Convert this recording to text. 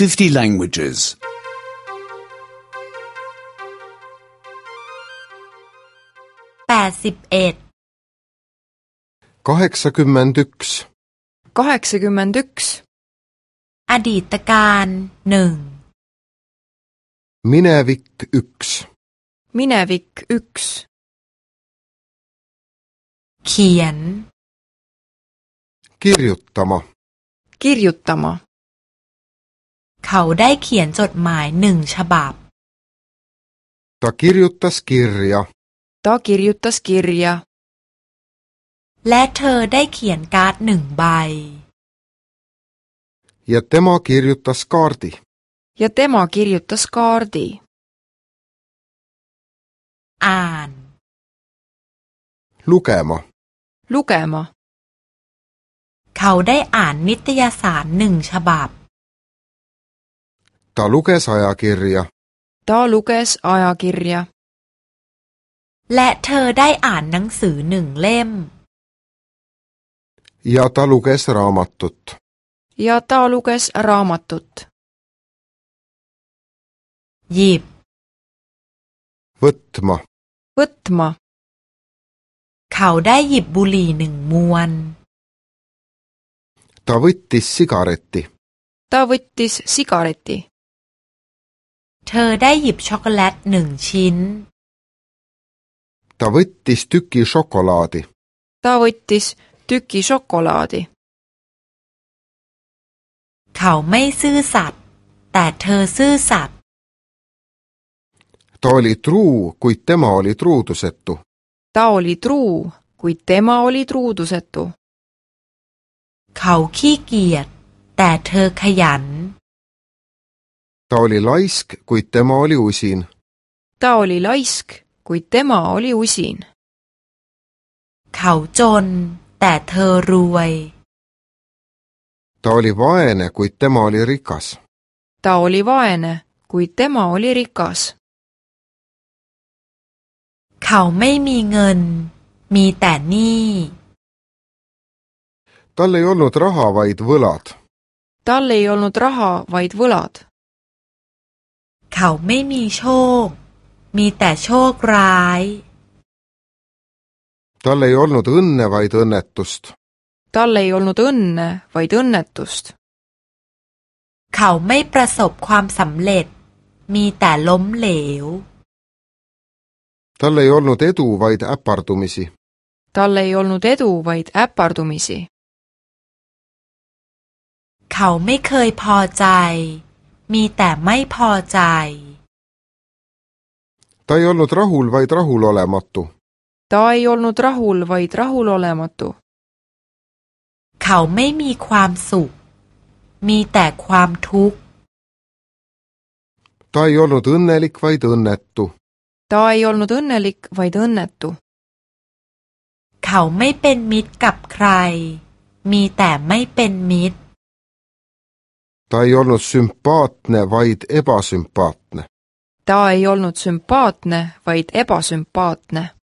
50 languages. 81 kaheksakümmend üks, kaheksakümmend üks อดีตการหนึ่ง minevik üks, minevik üks เขียน kirjutama kirjutama เขาได้เขียนจดหมายหนึ่งฉบับ Ta kirjutas kirja. Ta kirjutas kirja. และเธอได้เขียนการ์ดหนึ่งใบ Ja tema kirjutas kaardi. Ja tema kirjutas kaardi. อ่าน Lukema. Lukema. เขาได้อ่านนิตยสารหนึ่งฉบับ ta luges ajakirja. ta luges ajakirja. และเธอได้อ่านหนังสือหนึ่งเล่ม ja ta luges raamatut. ja ta luges raamatut. หยิบ võtma võtma เขาได้หยิบบุหรี่หนึ่งมวน ta võttis sigareti ta võttis sigareti ธอได้หยิบช็อกโกแลตหนึ่งชิ้นตาวิตติสตุกิช็อกโกแลตตาวิตติสตุกิช็อกโกแลตเขาไม่ซื่อสัตย์แต่เธอซื่อสัตย์ตาลิทรูคุยเตมาลิทรูตุเซตุตาลิทรูคุยเตมาลิทรูตุเซตุเขาขี้เกียจแต่เธอขยัน ta oli laisk, kuid tema oli usin. ta oli laisk, kuid tema oli usin. เขาจนแต่เธอรวย ta oli vaene, kuid tema oli rikas. ta oli vaene, kuid tema oli rikas. เขาไม่มีเงินมีแต่หนี้ tal ei olnud raha, vaid võlad. tal ei olnud raha, vaid võlad ขาไม่มีโชค มีแต่โชคร้ายตอนเลยอ่อนนุ่นเนวัยตุนเนตุสต์ตอนเลยอ่อนนุ่นเนวัยตุนเนตุสต์เขาไม่ประสบความสำเร็จ มีแต่ล้มเหลวตอนเลยอ่อนนุเตตูวัยแอปปาร์ตุมิซีตอนเลยอ่อนนุเตตูวัยแอปปาร์ตุมิซีเขาไม่เคยพอใจมีแต่ไม่พอใจ Ta ei olnud rahul, vaid rahulolematu. Ta ei olnud rahul, vaid rahulolematu. เขาไม่มีความสุข มีแต่ความทุกข์ Ta ei olnud õnnelik, vaid õnnetu. Ta ei olnud õnnelik, vaid õnnetu. เขาไม่เป็นมิตรกับใคร มีแต่ไม่เป็นมิตร ta ei olnud sümpaatne, vaid ebasümpaatne. ta ei olnud sümpaatne, vaid ebasümpaatne